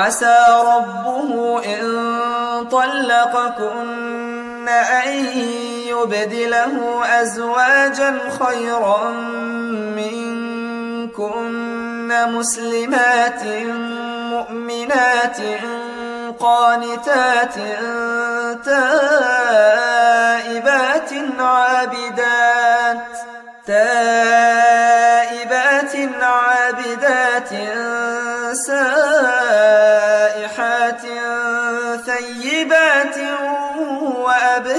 عسى ربه إن طلقكن أن يبدله أزواجا خيرا منكن مسلمات مؤمنات قانتات تائبات عابدات تائبات عابدات سائحات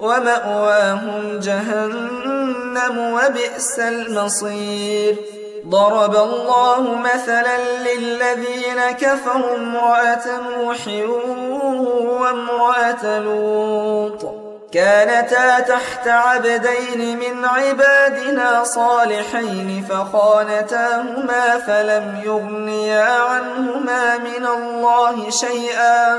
ومأواهم جهنم وبئس المصير. ضرب الله مثلا للذين كفروا امرأة نوح وامرأة لوط. كانتا تحت عبدين من عبادنا صالحين فخانتاهما فلم يغنيا عنهما من الله شيئا.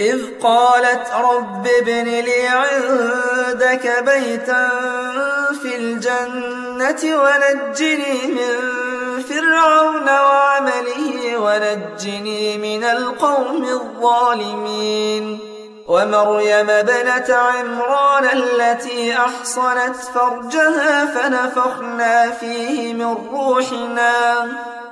إذ قالت رب ابن لي عندك بيتا في الجنة ونجني من فرعون وعمله ونجني من القوم الظالمين. ومريم بنت عمران التي أحصنت فرجها فنفخنا فيه من روحنا.